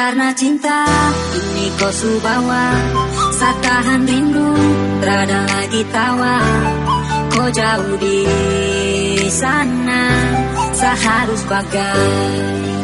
Karena cinta. Ini kau subawa Saat tahan rindu Terada lagi tawa. Kau jauh di sana Seharus bagaimana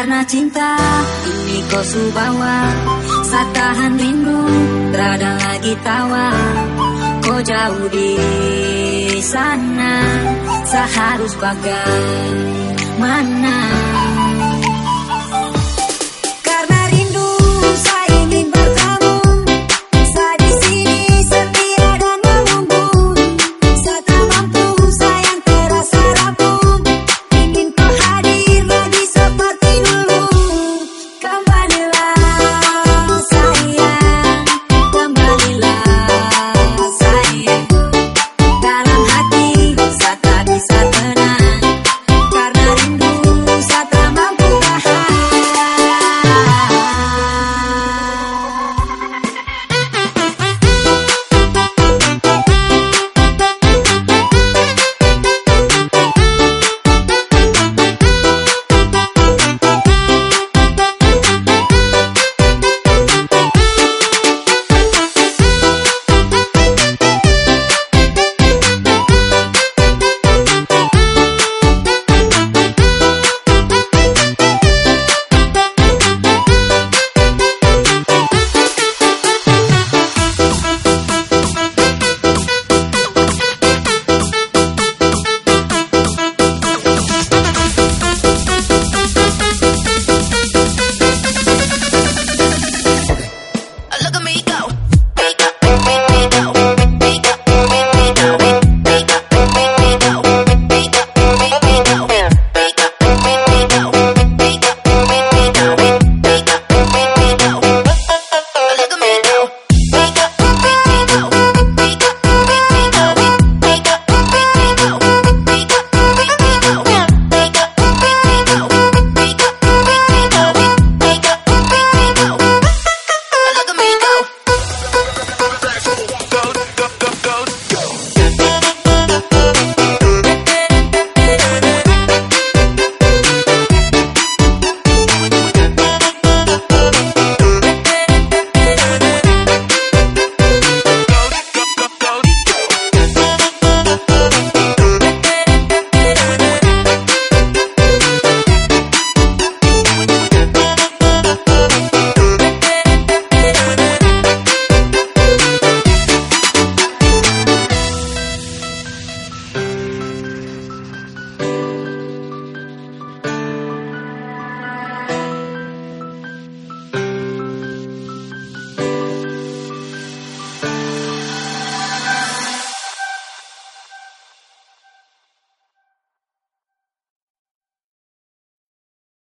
Karena cinta. Ini kau subawa Saat tahan rindu Terada lagi tawa. Kau jauh di sana Seharus bagaimana